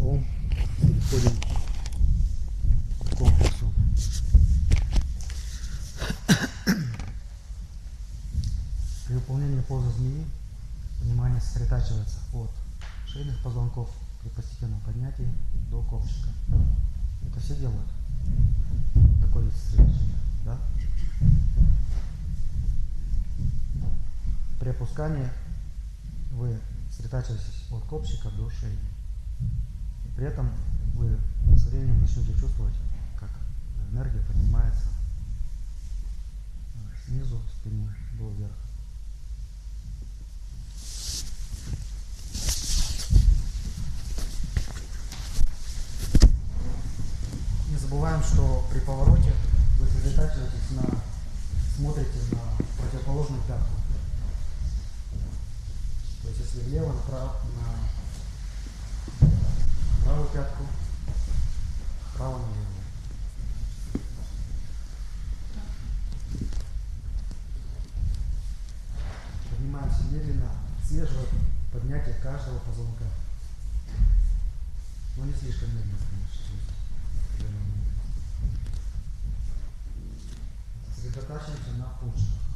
О, переходим к комплексу. При выполнении позы змеи внимание сосредотачивается от шейных позвонков при постепенном поднятии до копчика. Это все делают? Такой вид сосредоточения, да? При опускании вы сосредотачиваетесь от копчика до шеи. При этом вы со временем начнете чувствовать, как энергия поднимается снизу спины до верха. Не забываем, что при повороте вы сосредотачиваетесь на, смотрите на противоположную пятку. То есть если влево, направо, на правую пятку, на левую. Поднимаемся медленно, свежего поднятия каждого позвонка. Но не слишком медленно, конечно. Сосредотачиваемся на почках.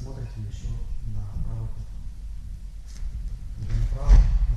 Смотрите еще на правую пятку. Или направо, на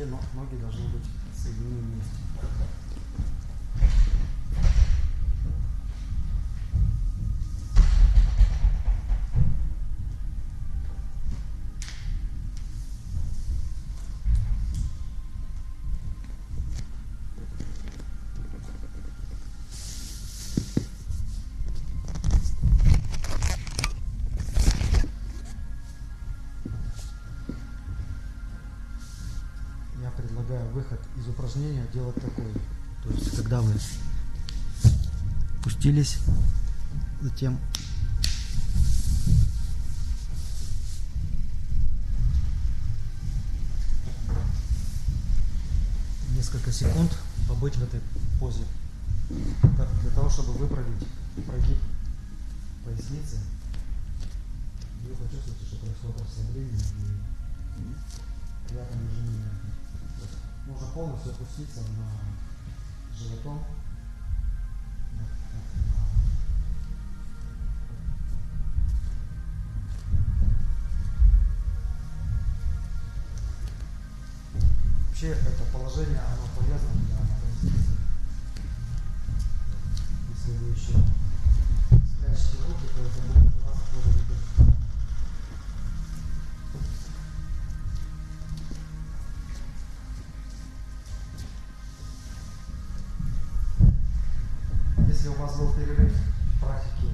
Вообще но- ноги должны быть соединены вместе. Предлагаю выход из упражнения делать такой. То есть, когда вы пустились, затем несколько секунд побыть в этой позе. Для того, чтобы выправить прогиб поясницы, вы почувствуете, что происходит расслабление и приятное движение. Нужно полностью опуститься на животом. Вообще это положение, оно полезно для поясницы. Если вы еще спрячете руки, то это будет у вас был перерыв в практике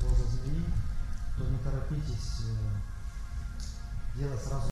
поза змеи, то не торопитесь э, делать сразу